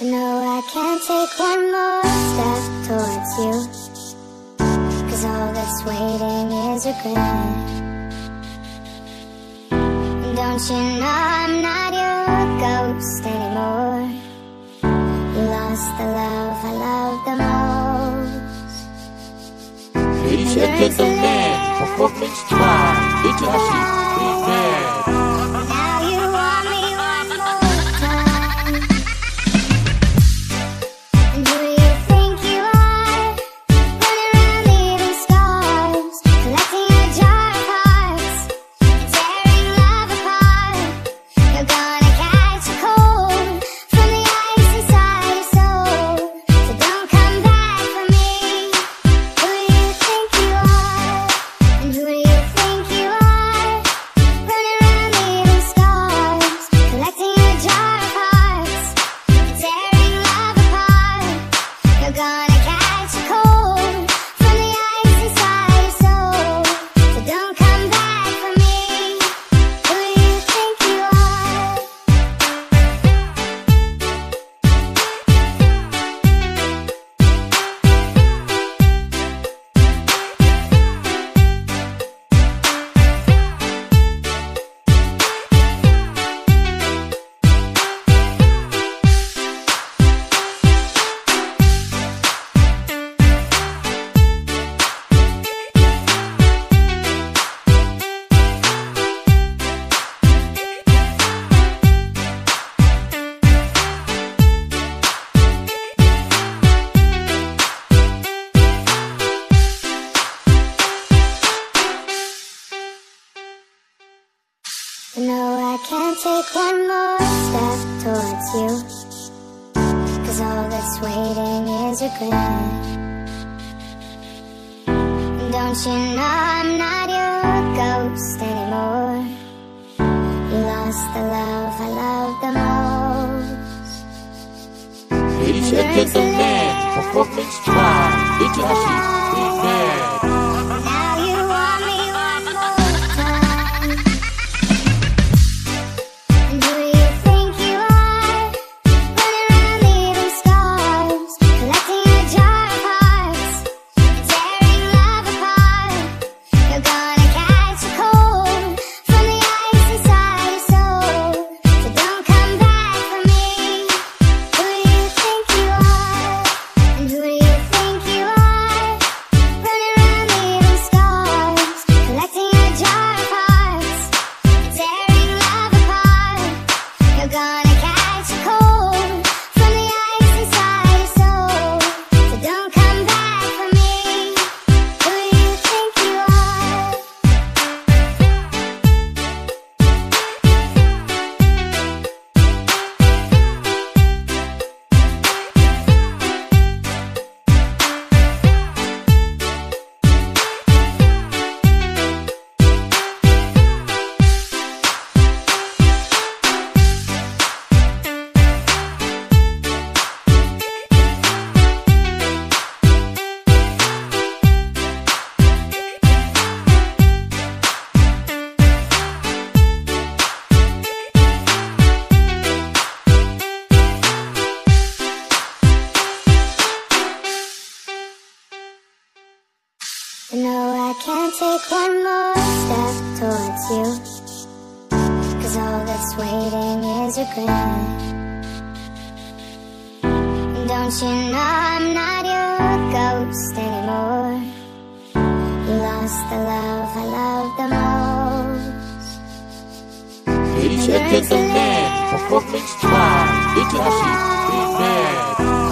No, I can't take one more step towards you. Cause all this waiting is regret and Don't you know I'm not your ghost anymore? You lost the love I loved the most. 一切最真美，我不明白，一直还是不明白。Don't you know I'm not your ghost anymore? You lost the love I loved the most. Each and every man, a perfect try It's and every man. Shake it so mad, fuck this time, it's your shit, be mad.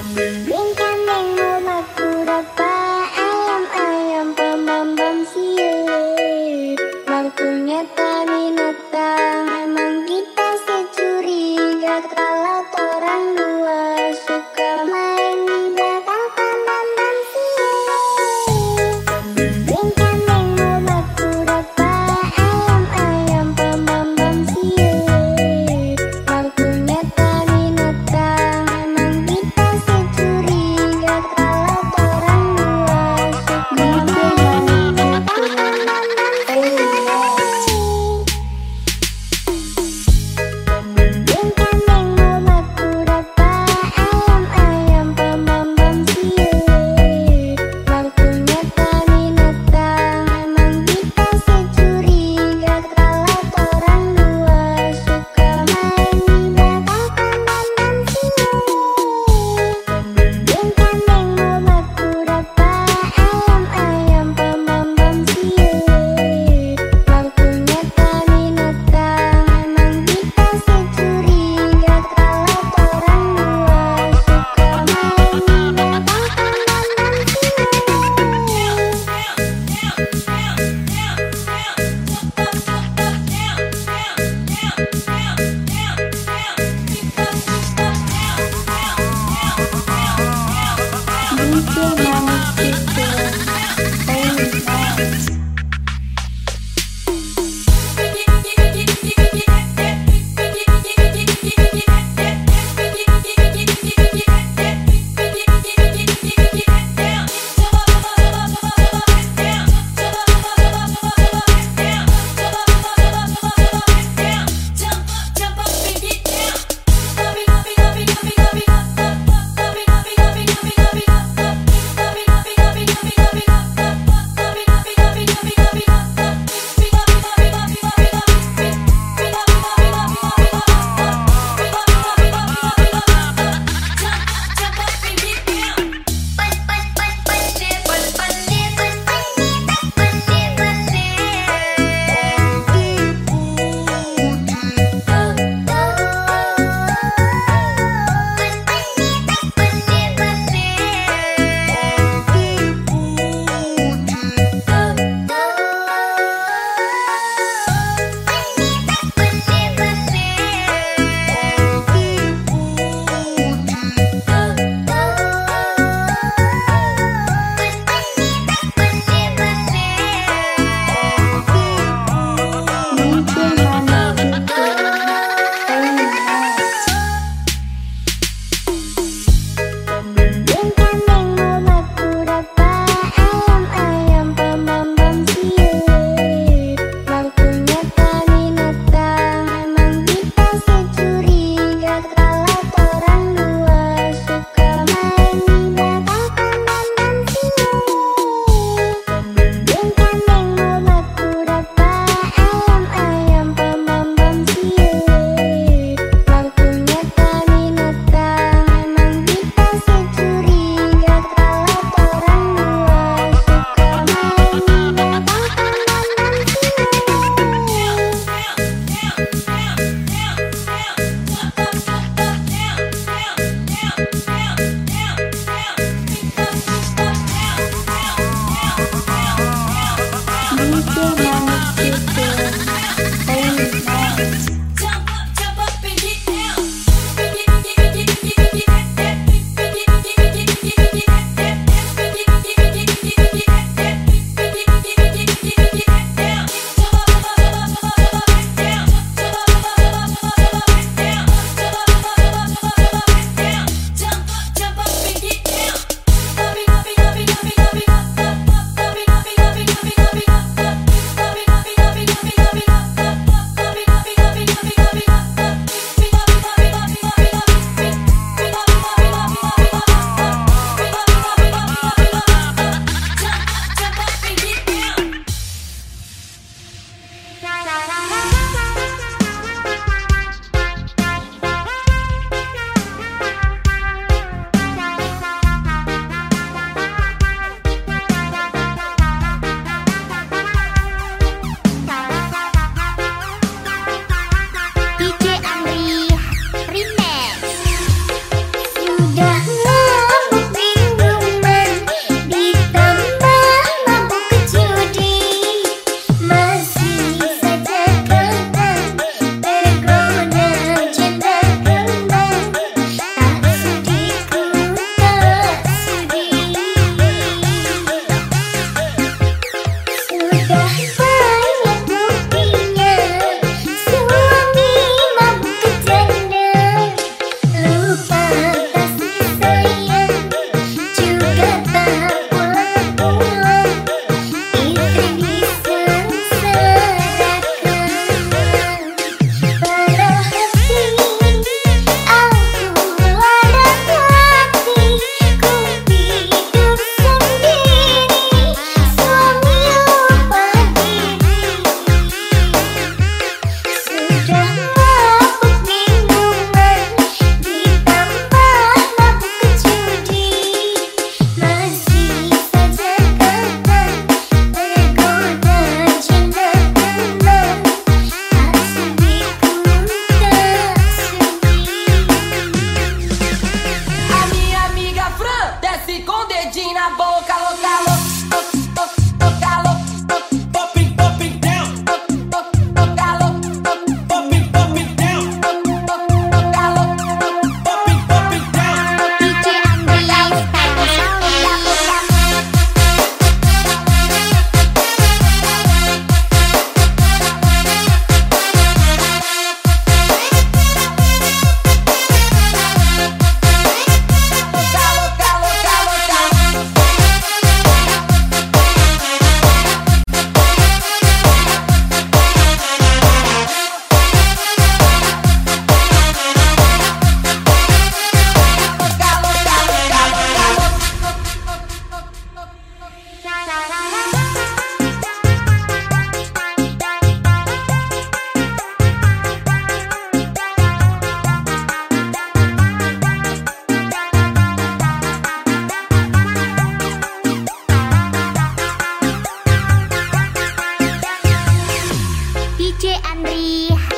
pra mim. And Andri